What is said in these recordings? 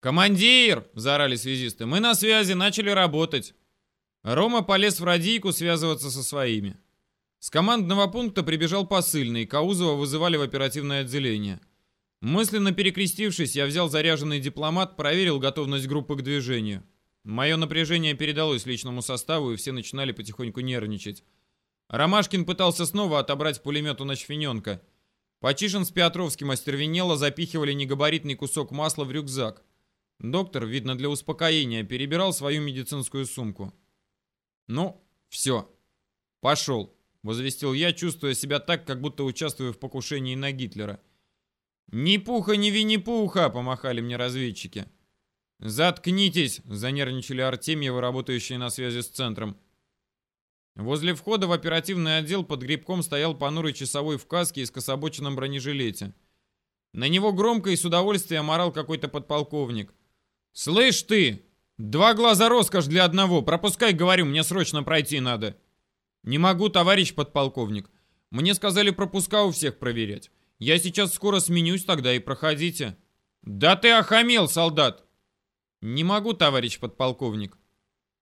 «Командир!» — заорали связисты. «Мы на связи, начали работать». Рома полез в радийку связываться со своими. С командного пункта прибежал посыльный, Каузова вызывали в оперативное отделение. Мысленно перекрестившись, я взял заряженный дипломат, проверил готовность группы к движению. Мое напряжение передалось личному составу, и все начинали потихоньку нервничать. Ромашкин пытался снова отобрать пулемет у Ночфененка. Почишин с Петровским остервенело запихивали негабаритный кусок масла в рюкзак. Доктор, видно для успокоения, перебирал свою медицинскую сумку. «Ну, все. Пошел», — возвестил я, чувствуя себя так, как будто участвую в покушении на Гитлера. «Ни пуха, ни винни-пуха!» — помахали мне разведчики. «Заткнитесь!» — занервничали Артемьевы, работающие на связи с центром. Возле входа в оперативный отдел под грибком стоял понурый часовой в каске и скособоченном бронежилете. На него громко и с удовольствием орал какой-то подполковник. «Слышь ты! Два глаза роскошь для одного! Пропускай, говорю, мне срочно пройти надо!» «Не могу, товарищ подполковник. Мне сказали пропуска у всех проверять. Я сейчас скоро сменюсь, тогда и проходите». «Да ты охамел, солдат!» «Не могу, товарищ подполковник.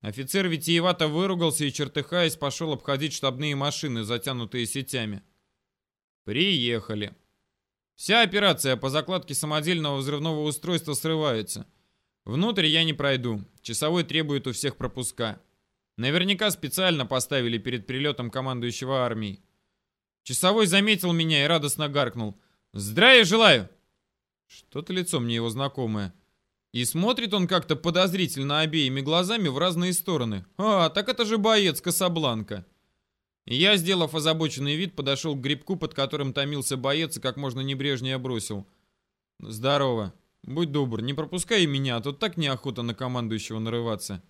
Офицер витиевато выругался и, чертыхаясь, пошел обходить штабные машины, затянутые сетями. Приехали. Вся операция по закладке самодельного взрывного устройства срывается. Внутрь я не пройду. Часовой требует у всех пропуска. Наверняка специально поставили перед прилетом командующего армией. Часовой заметил меня и радостно гаркнул. «Здравия желаю!» Что-то лицо мне его знакомое. И смотрит он как-то подозрительно обеими глазами в разные стороны. А, так это же боец Касабланка. Я, сделав озабоченный вид, подошел к грибку, под которым томился боец, и как можно небрежнее бросил. «Здорово. Будь добр, не пропускай меня, а то так неохота на командующего нарываться».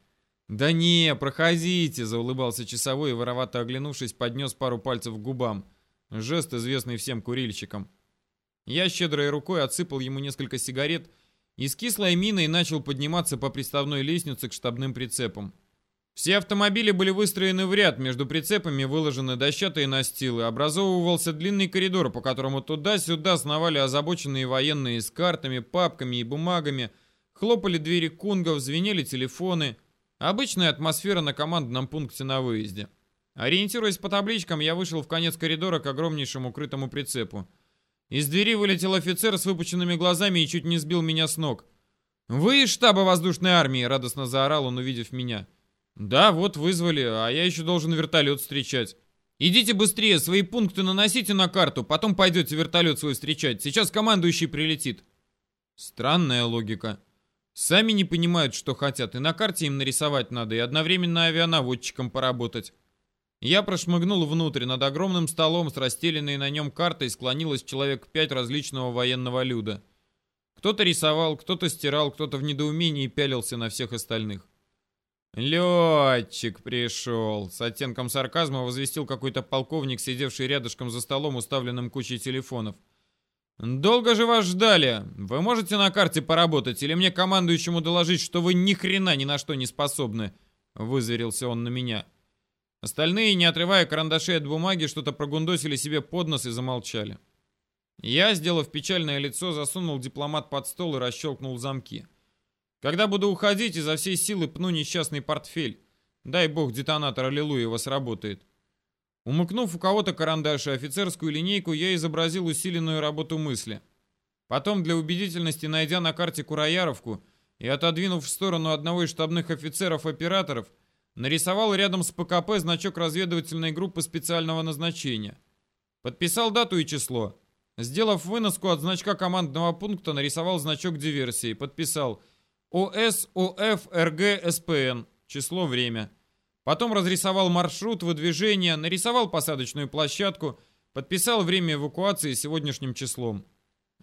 «Да не, проходите», — заулыбался часовой и, воровато оглянувшись, поднес пару пальцев к губам. Жест, известный всем курильщикам. Я щедрой рукой отсыпал ему несколько сигарет — и с кислой миной начал подниматься по приставной лестнице к штабным прицепам. Все автомобили были выстроены в ряд, между прицепами выложены дощатые настилы, образовывался длинный коридор, по которому туда-сюда сновали озабоченные военные с картами, папками и бумагами, хлопали двери кунгов, звенели телефоны. Обычная атмосфера на командном пункте на выезде. Ориентируясь по табличкам, я вышел в конец коридора к огромнейшему крытому прицепу. Из двери вылетел офицер с выпученными глазами и чуть не сбил меня с ног. «Вы из штаба воздушной армии!» — радостно заорал он, увидев меня. «Да, вот вызвали, а я еще должен вертолет встречать». «Идите быстрее, свои пункты наносите на карту, потом пойдете вертолет свой встречать. Сейчас командующий прилетит». Странная логика. Сами не понимают, что хотят, и на карте им нарисовать надо, и одновременно авианаводчиком поработать. Я прошмыгнул внутрь. Над огромным столом с расстеленной на нем картой склонилось человек пять различного военного люда. Кто-то рисовал, кто-то стирал, кто-то в недоумении пялился на всех остальных. «Летчик пришел!» С оттенком сарказма возвестил какой-то полковник, сидевший рядышком за столом, уставленным кучей телефонов. «Долго же вас ждали! Вы можете на карте поработать или мне командующему доложить, что вы ни хрена ни на что не способны?» Вызверился он на меня. Остальные, не отрывая карандашей от бумаги, что-то прогундосили себе под нос и замолчали. Я, сделав печальное лицо, засунул дипломат под стол и расщелкнул замки. Когда буду уходить, изо всей силы пну несчастный портфель. Дай бог, детонатор Аллилуева сработает. Умыкнув у кого-то карандаш и офицерскую линейку, я изобразил усиленную работу мысли. Потом, для убедительности, найдя на карте Курояровку и отодвинув в сторону одного из штабных офицеров-операторов, нарисовал рядом с ПКП значок разведывательной группы специального назначения. Подписал дату и число. Сделав выноску от значка командного пункта, нарисовал значок диверсии. Подписал ОС, ОФ, РГ, СПН. Число, время. Потом разрисовал маршрут выдвижения, нарисовал посадочную площадку, подписал время эвакуации сегодняшним числом.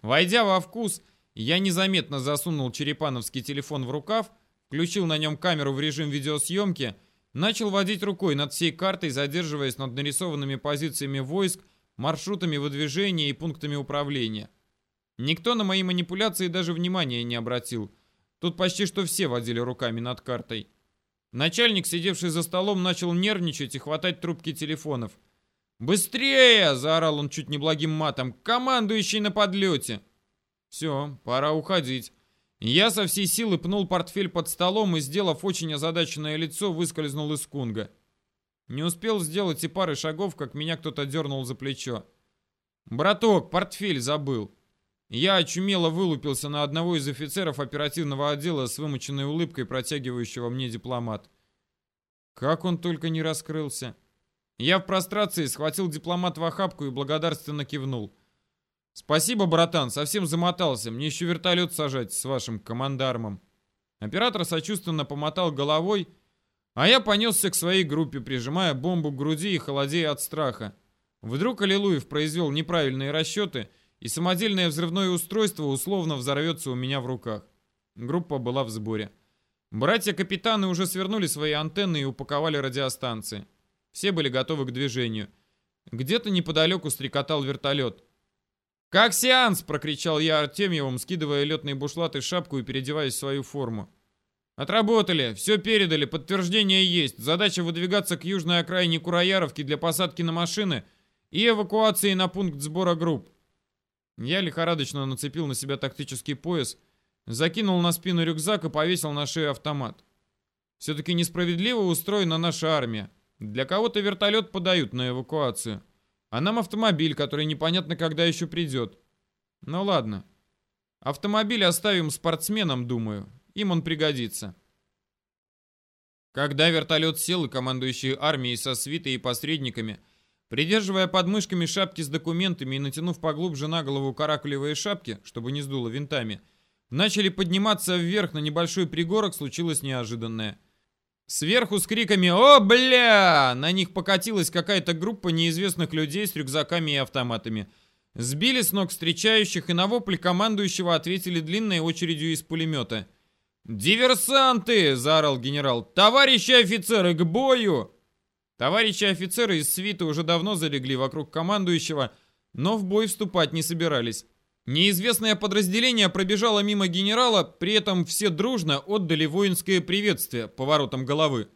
Войдя во вкус, я незаметно засунул черепановский телефон в рукав, включил на нем камеру в режим видеосъемки, начал водить рукой над всей картой, задерживаясь над нарисованными позициями войск, маршрутами выдвижения и пунктами управления. Никто на мои манипуляции даже внимания не обратил. Тут почти что все водили руками над картой. Начальник, сидевший за столом, начал нервничать и хватать трубки телефонов. «Быстрее!» – заорал он чуть не благим матом. «Командующий на подлете!» «Все, пора уходить. Я со всей силы пнул портфель под столом и, сделав очень озадаченное лицо, выскользнул из кунга. Не успел сделать и пары шагов, как меня кто-то дернул за плечо. «Браток, портфель забыл!» Я очумело вылупился на одного из офицеров оперативного отдела с вымученной улыбкой, протягивающего мне дипломат. Как он только не раскрылся. Я в прострации схватил дипломат в охапку и благодарственно кивнул. «Спасибо, братан, совсем замотался. Мне еще вертолет сажать с вашим командармом». Оператор сочувственно помотал головой, а я понесся к своей группе, прижимая бомбу к груди и холодея от страха. Вдруг Аллилуев произвел неправильные расчеты, и самодельное взрывное устройство условно взорвется у меня в руках. Группа была в сборе. Братья-капитаны уже свернули свои антенны и упаковали радиостанции. Все были готовы к движению. Где-то неподалеку стрекотал вертолет. «Как сеанс!» — прокричал я Артемьевым, скидывая летные бушлаты шапку и переодеваясь в свою форму. «Отработали, все передали, подтверждение есть. Задача выдвигаться к южной окраине Курояровки для посадки на машины и эвакуации на пункт сбора групп». Я лихорадочно нацепил на себя тактический пояс, закинул на спину рюкзак и повесил на шею автомат. Все-таки несправедливо устроена наша армия. Для кого-то вертолет подают на эвакуацию. А нам автомобиль, который непонятно когда еще придет. Ну ладно. Автомобиль оставим спортсменам, думаю. Им он пригодится. Когда вертолет сел и командующий армией со свитой и посредниками, придерживая подмышками шапки с документами и натянув поглубже на голову каракулевые шапки, чтобы не сдуло винтами, начали подниматься вверх на небольшой пригорок, случилось неожиданное – Сверху с криками «О, бля!» на них покатилась какая-то группа неизвестных людей с рюкзаками и автоматами. Сбили с ног встречающих и на вопль командующего ответили длинной очередью из пулемета. «Диверсанты!» – заорал генерал. «Товарищи офицеры, к бою!» Товарищи офицеры из свиты уже давно залегли вокруг командующего, но в бой вступать не собирались. Неизвестное подразделение пробежало мимо генерала, при этом все дружно отдали воинское приветствие поворотом головы.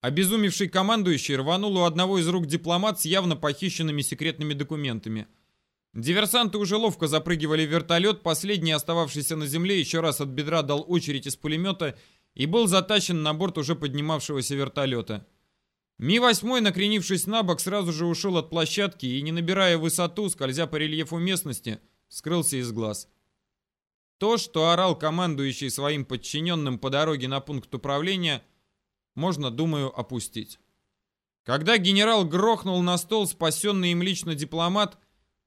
Обезумевший командующий рванул у одного из рук дипломат с явно похищенными секретными документами. Диверсанты уже ловко запрыгивали в вертолет, последний, остававшийся на земле, еще раз от бедра дал очередь из пулемета и был затащен на борт уже поднимавшегося вертолета. Ми-8, накренившись на бок, сразу же ушел от площадки и, не набирая высоту, скользя по рельефу местности, скрылся из глаз. То, что орал командующий своим подчиненным по дороге на пункт управления, можно, думаю, опустить. Когда генерал грохнул на стол спасенный им лично дипломат,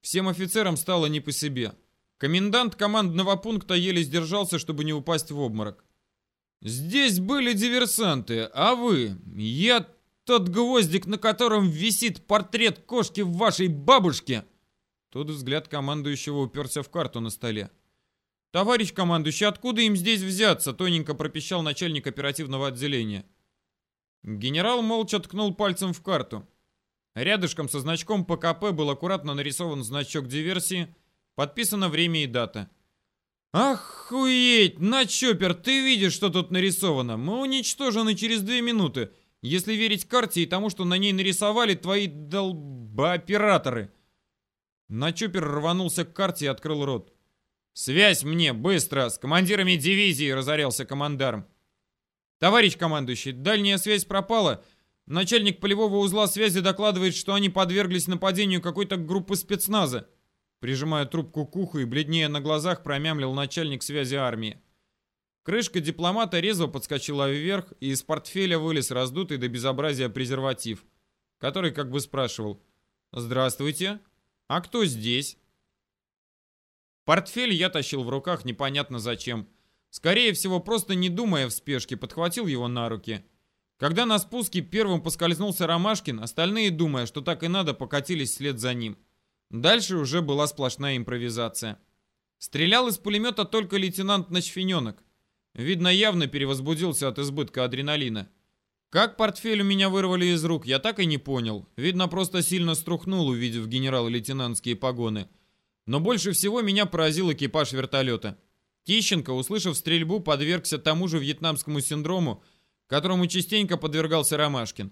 всем офицерам стало не по себе. Комендант командного пункта еле сдержался, чтобы не упасть в обморок. «Здесь были диверсанты, а вы? Я тот гвоздик, на котором висит портрет кошки вашей бабушке!» Тут взгляд командующего уперся в карту на столе. «Товарищ командующий, откуда им здесь взяться?» тоненько пропищал начальник оперативного отделения. Генерал молча ткнул пальцем в карту. Рядышком со значком ПКП был аккуратно нарисован значок диверсии, подписано время и дата. «Охуеть! На чоппер, ты видишь, что тут нарисовано? Мы уничтожены через две минуты, если верить карте и тому, что на ней нарисовали твои долбооператоры!» На чоппер рванулся к карте и открыл рот. «Связь мне, быстро! С командирами дивизии!» — разорялся командарм. «Товарищ командующий, дальняя связь пропала. Начальник полевого узла связи докладывает, что они подверглись нападению какой-то группы спецназа». Прижимая трубку к уху и бледнее на глазах, промямлил начальник связи армии. Крышка дипломата резво подскочила вверх, и из портфеля вылез раздутый до безобразия презерватив, который как бы спрашивал «Здравствуйте, «А кто здесь?» Портфель я тащил в руках непонятно зачем. Скорее всего, просто не думая в спешке, подхватил его на руки. Когда на спуске первым поскользнулся Ромашкин, остальные, думая, что так и надо, покатились вслед за ним. Дальше уже была сплошная импровизация. Стрелял из пулемета только лейтенант Ночфененок. Видно, явно перевозбудился от избытка адреналина. Как портфель у меня вырвали из рук, я так и не понял. Видно, просто сильно струхнул, увидев генерал-лейтенантские погоны. Но больше всего меня поразил экипаж вертолета. Тищенко, услышав стрельбу, подвергся тому же вьетнамскому синдрому, которому частенько подвергался Ромашкин.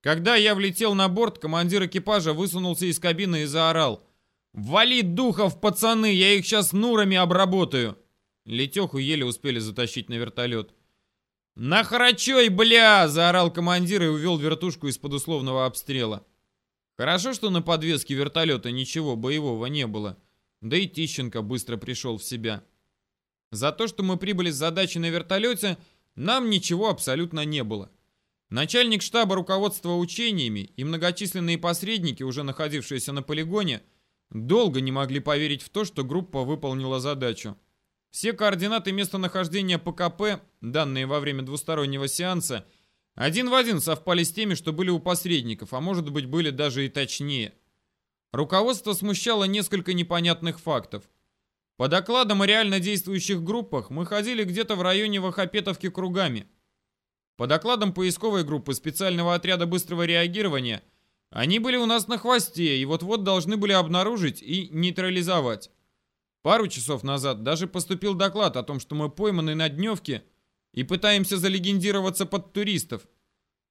Когда я влетел на борт, командир экипажа высунулся из кабины и заорал. «Вали духов, пацаны, я их сейчас нурами обработаю!» Летеху еле успели затащить на вертолет. «На бля!» — заорал командир и увел вертушку из-под условного обстрела. Хорошо, что на подвеске вертолета ничего боевого не было. Да и Тищенко быстро пришел в себя. За то, что мы прибыли с задачей на вертолете, нам ничего абсолютно не было. Начальник штаба руководства учениями и многочисленные посредники, уже находившиеся на полигоне, долго не могли поверить в то, что группа выполнила задачу. Все координаты местонахождения ПКП, данные во время двустороннего сеанса, один в один совпали с теми, что были у посредников, а может быть были даже и точнее. Руководство смущало несколько непонятных фактов. По докладам о реально действующих группах мы ходили где-то в районе Вахапетовки кругами. По докладам поисковой группы специального отряда быстрого реагирования, они были у нас на хвосте и вот-вот должны были обнаружить и нейтрализовать. Пару часов назад даже поступил доклад о том, что мы пойманы на дневке и пытаемся залегендироваться под туристов.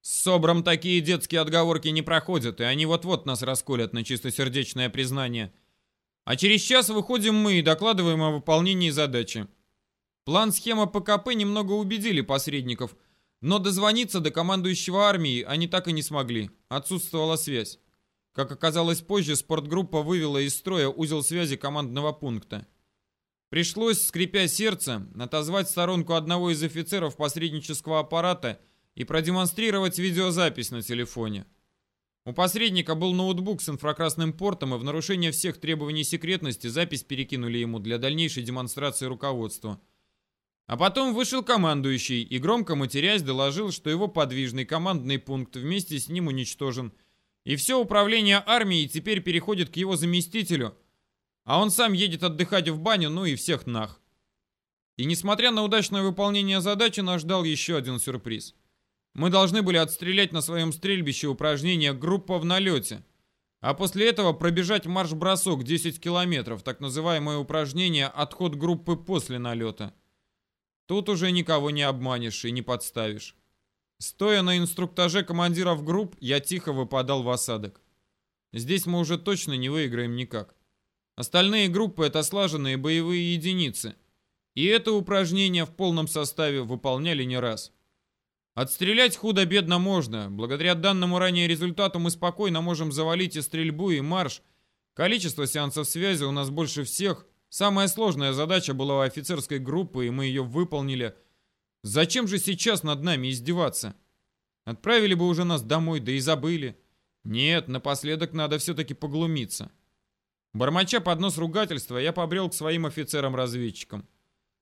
С Собром такие детские отговорки не проходят, и они вот-вот нас расколят на чистосердечное признание. А через час выходим мы и докладываем о выполнении задачи. План-схема ПКП немного убедили посредников, но дозвониться до командующего армии они так и не смогли. Отсутствовала связь. Как оказалось позже, спортгруппа вывела из строя узел связи командного пункта. Пришлось, скрипя сердце, отозвать сторонку одного из офицеров посреднического аппарата и продемонстрировать видеозапись на телефоне. У посредника был ноутбук с инфракрасным портом, и в нарушение всех требований секретности запись перекинули ему для дальнейшей демонстрации руководства. А потом вышел командующий и, громко матерясь, доложил, что его подвижный командный пункт вместе с ним уничтожен, и все управление армией теперь переходит к его заместителю, а он сам едет отдыхать в баню, ну и всех нах. И несмотря на удачное выполнение задачи, нас ждал еще один сюрприз. Мы должны были отстрелять на своем стрельбище упражнение «Группа в налете», а после этого пробежать марш-бросок 10 километров, так называемое упражнение «Отход группы после налета». Тут уже никого не обманешь и не подставишь. Стоя на инструктаже командиров групп, я тихо выпадал в осадок. Здесь мы уже точно не выиграем никак. Остальные группы — это слаженные боевые единицы. И это упражнение в полном составе выполняли не раз. Отстрелять худо-бедно можно. Благодаря данному ранее результату мы спокойно можем завалить и стрельбу, и марш. Количество сеансов связи у нас больше всех. Самая сложная задача была у офицерской группы, и мы ее выполнили. Зачем же сейчас над нами издеваться? Отправили бы уже нас домой, да и забыли. Нет, напоследок надо все-таки поглумиться. Бормоча под нос ругательства, я побрел к своим офицерам-разведчикам.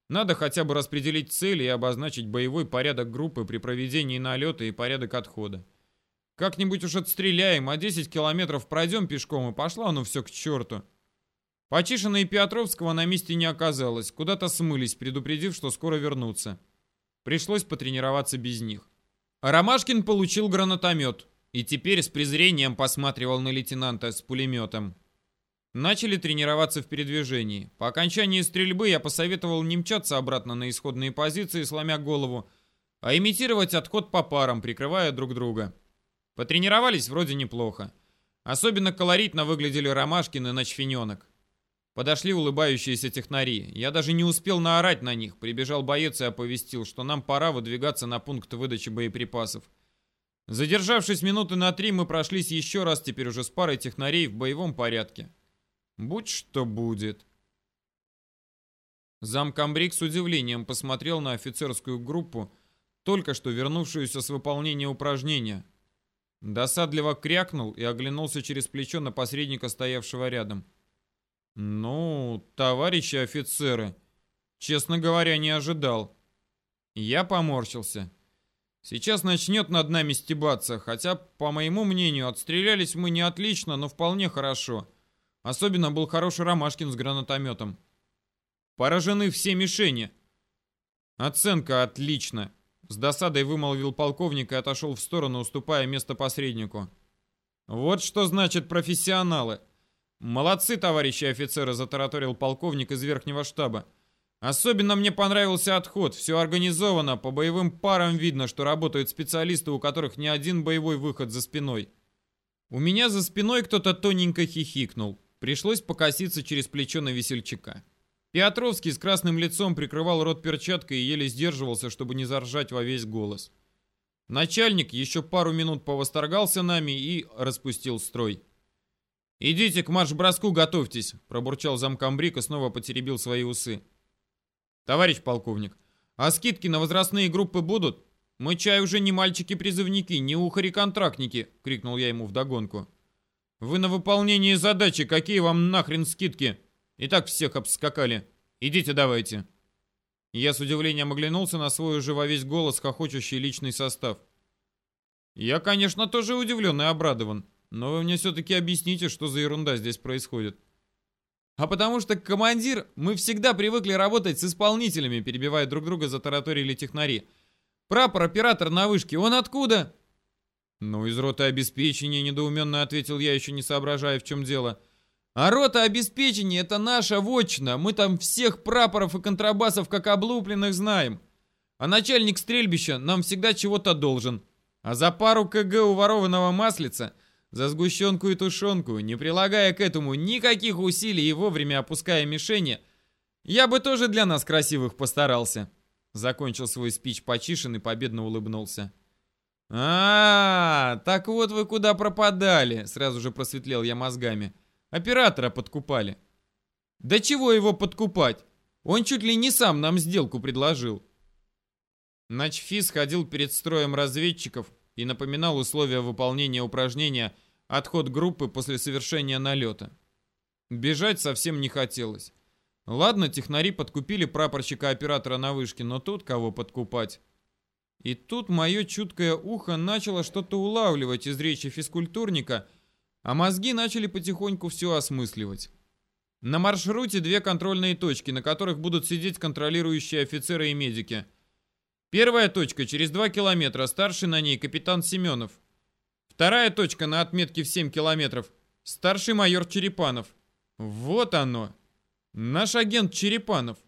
Надо хотя бы распределить цели и обозначить боевой порядок группы при проведении налета и порядок отхода. Как-нибудь уж отстреляем, а 10 километров пройдем пешком, и пошла ну все к черту. Почишина и Петровского на месте не оказалось, куда-то смылись, предупредив, что скоро вернутся. Пришлось потренироваться без них. Ромашкин получил гранатомет и теперь с презрением посматривал на лейтенанта с пулеметом. Начали тренироваться в передвижении. По окончании стрельбы я посоветовал не мчаться обратно на исходные позиции, сломя голову, а имитировать отход по парам, прикрывая друг друга. Потренировались вроде неплохо. Особенно колоритно выглядели Ромашкин и Ночфененок. Подошли улыбающиеся технари. Я даже не успел наорать на них. Прибежал боец и оповестил, что нам пора выдвигаться на пункт выдачи боеприпасов. Задержавшись минуты на три, мы прошлись еще раз, теперь уже с парой технарей в боевом порядке. Будь что будет. Замкомбриг с удивлением посмотрел на офицерскую группу, только что вернувшуюся с выполнения упражнения. Досадливо крякнул и оглянулся через плечо на посредника, стоявшего рядом. «Ну, товарищи офицеры, честно говоря, не ожидал». Я поморщился. Сейчас начнет над нами стебаться, хотя, по моему мнению, отстрелялись мы не отлично, но вполне хорошо. Особенно был хороший Ромашкин с гранатометом. Поражены все мишени. Оценка отлично. С досадой вымолвил полковник и отошел в сторону, уступая место посреднику. Вот что значит профессионалы. Молодцы, товарищи офицеры, затараторил полковник из верхнего штаба. Особенно мне понравился отход. Все организовано, по боевым парам видно, что работают специалисты, у которых не один боевой выход за спиной. У меня за спиной кто-то тоненько хихикнул. Пришлось покоситься через плечо на весельчака. Петровский с красным лицом прикрывал рот перчаткой и еле сдерживался, чтобы не заржать во весь голос. Начальник еще пару минут повосторгался нами и распустил строй. «Идите к марш-броску, готовьтесь», — пробурчал замкомбрик и снова потеребил свои усы. «Товарищ полковник, а скидки на возрастные группы будут? Мы чай уже не мальчики-призывники, не ухари-контрактники», — крикнул я ему вдогонку. «Вы на выполнение задачи, какие вам нахрен скидки? И так всех обскакали. Идите давайте». Я с удивлением оглянулся на свой уже во весь голос хохочущий личный состав. Я, конечно, тоже удивлен и обрадован, но вы мне все-таки объясните, что за ерунда здесь происходит. А потому что, командир, мы всегда привыкли работать с исполнителями, перебивая друг друга, затараторили технари. Прапор-оператор на вышке, он откуда? Ну, из роты обеспечения, недоуменно ответил я, еще не соображая, в чем дело. А рота обеспечения — это наша вотчина. Мы там всех прапоров и контрабасов как облупленных знаем. А начальник стрельбища нам всегда чего-то должен. А за пару КГ уворованного маслица, за сгущенку и тушенку, не прилагая к этому никаких усилий и вовремя опуская мишени, я бы тоже для нас красивых постарался. Закончил свой спич Почишин и победно улыбнулся. а, -а, -а так вот вы куда пропадали!» Сразу же просветлел я мозгами. Оператора подкупали. Да чего его подкупать? Он чуть ли не сам нам сделку предложил. Начфис ходил перед строем разведчиков и напоминал условия выполнения упражнения «Отход группы после совершения налета». Бежать совсем не хотелось. Ладно, технари подкупили прапорщика-оператора на вышке, но тут кого подкупать? И тут мое чуткое ухо начало что-то улавливать из речи физкультурника – а мозги начали потихоньку все осмысливать. На маршруте две контрольные точки, на которых будут сидеть контролирующие офицеры и медики. Первая точка через 2 километра, старший на ней капитан Семенов. Вторая точка на отметке в 7 километров, старший майор Черепанов. Вот оно. Наш агент Черепанов.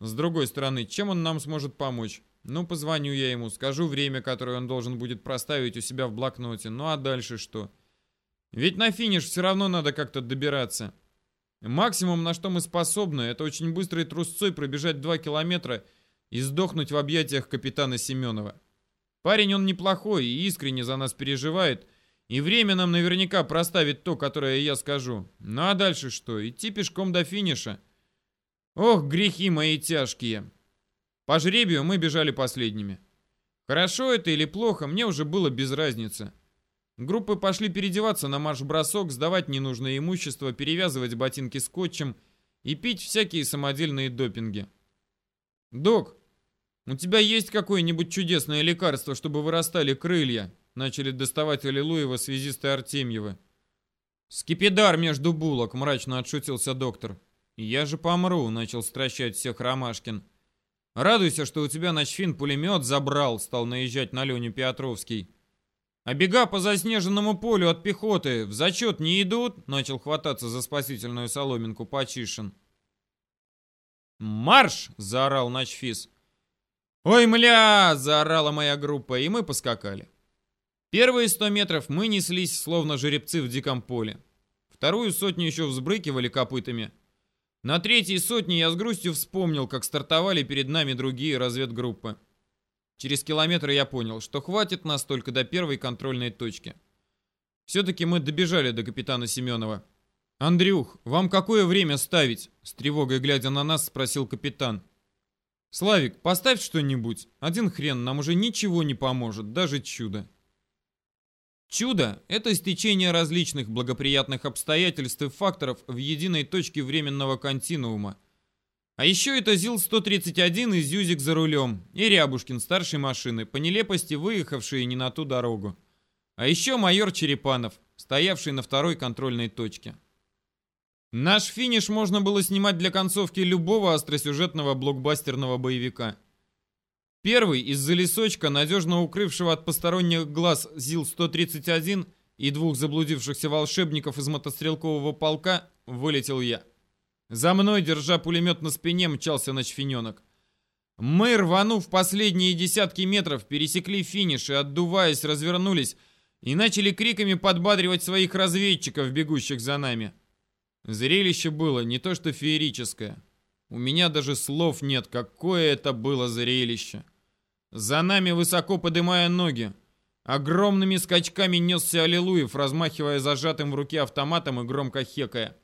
С другой стороны, чем он нам сможет помочь? Ну, позвоню я ему, скажу время, которое он должен будет проставить у себя в блокноте. Ну а дальше что? Ведь на финиш все равно надо как-то добираться. Максимум, на что мы способны, это очень быстрой трусцой пробежать 2 километра и сдохнуть в объятиях капитана Семенова. Парень он неплохой и искренне за нас переживает, и время нам наверняка проставит то, которое я скажу. Ну а дальше что? Идти пешком до финиша? Ох, грехи мои тяжкие. По жребию мы бежали последними. Хорошо это или плохо, мне уже было без разницы. Группы пошли переодеваться на марш-бросок, сдавать ненужное имущество, перевязывать ботинки скотчем и пить всякие самодельные допинги. «Док, у тебя есть какое-нибудь чудесное лекарство, чтобы вырастали крылья?» Начали доставать Аллилуева связисты Артемьевы. «Скипидар между булок», — мрачно отшутился доктор. «Я же помру», — начал стращать всех Ромашкин. «Радуйся, что у тебя ночфин пулемет забрал», — стал наезжать на Леню Петровский. А бега по заснеженному полю от пехоты в зачет не идут?» Начал хвататься за спасительную соломинку Почишин. «Марш!» — заорал Начфис. «Ой, мля!» — заорала моя группа, и мы поскакали. Первые сто метров мы неслись, словно жеребцы в диком поле. Вторую сотню еще взбрыкивали копытами. На третьей сотне я с грустью вспомнил, как стартовали перед нами другие разведгруппы. Через километр я понял, что хватит нас только до первой контрольной точки. Все-таки мы добежали до капитана Семенова. «Андрюх, вам какое время ставить?» С тревогой глядя на нас, спросил капитан. «Славик, поставь что-нибудь. Один хрен, нам уже ничего не поможет, даже чудо». Чудо – это стечение различных благоприятных обстоятельств и факторов в единой точке временного континуума – а еще это ЗИЛ-131 и Зюзик за рулем, и Рябушкин старшей машины, по нелепости выехавшие не на ту дорогу. А еще майор Черепанов, стоявший на второй контрольной точке. Наш финиш можно было снимать для концовки любого остросюжетного блокбастерного боевика. Первый из-за лесочка, надежно укрывшего от посторонних глаз ЗИЛ-131 и двух заблудившихся волшебников из мотострелкового полка, вылетел я. За мной, держа пулемет на спине, мчался ночфененок. Мы, рванув последние десятки метров, пересекли финиш и, отдуваясь, развернулись и начали криками подбадривать своих разведчиков, бегущих за нами. Зрелище было не то что феерическое, У меня даже слов нет, какое это было зрелище. За нами, высоко подымая ноги, огромными скачками несся Аллилуев, размахивая зажатым в руке автоматом и громко хекая.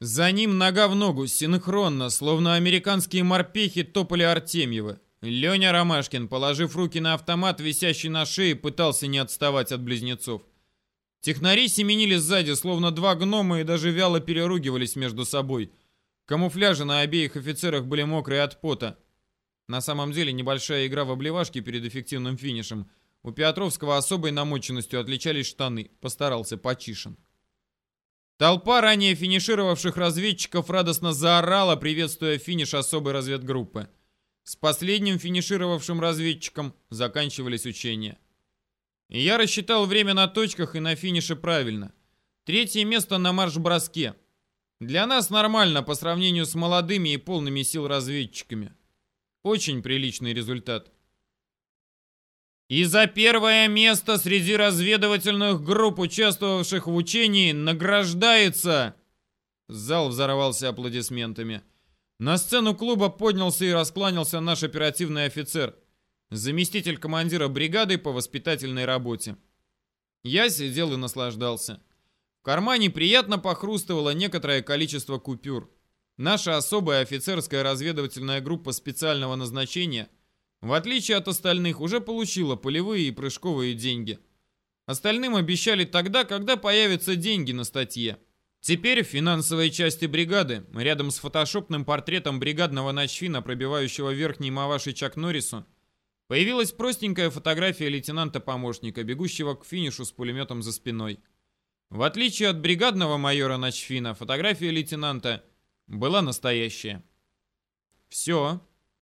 За ним нога в ногу, синхронно, словно американские морпехи топали Артемьевы. Леня Ромашкин, положив руки на автомат, висящий на шее, пытался не отставать от близнецов. Технари семенили сзади, словно два гнома, и даже вяло переругивались между собой. Камуфляжи на обеих офицерах были мокрые от пота. На самом деле небольшая игра в обливашки перед эффективным финишем. У Петровского особой намоченностью отличались штаны. Постарался Почишин. Толпа ранее финишировавших разведчиков радостно заорала, приветствуя финиш особой разведгруппы. С последним финишировавшим разведчиком заканчивались учения. Я рассчитал время на точках и на финише правильно. Третье место на марш-броске. Для нас нормально по сравнению с молодыми и полными сил разведчиками. Очень приличный результат. И за первое место среди разведывательных групп, участвовавших в учении, награждается... Зал взорвался аплодисментами. На сцену клуба поднялся и раскланялся наш оперативный офицер, заместитель командира бригады по воспитательной работе. Я сидел и наслаждался. В кармане приятно похрустывало некоторое количество купюр. Наша особая офицерская разведывательная группа специального назначения, в отличие от остальных, уже получила полевые и прыжковые деньги. Остальным обещали тогда, когда появятся деньги на статье. Теперь в финансовой части бригады, рядом с фотошопным портретом бригадного начфина, пробивающего верхний Маваши Чак Норрису, появилась простенькая фотография лейтенанта-помощника, бегущего к финишу с пулеметом за спиной. В отличие от бригадного майора Начфина, фотография лейтенанта была настоящая. Все.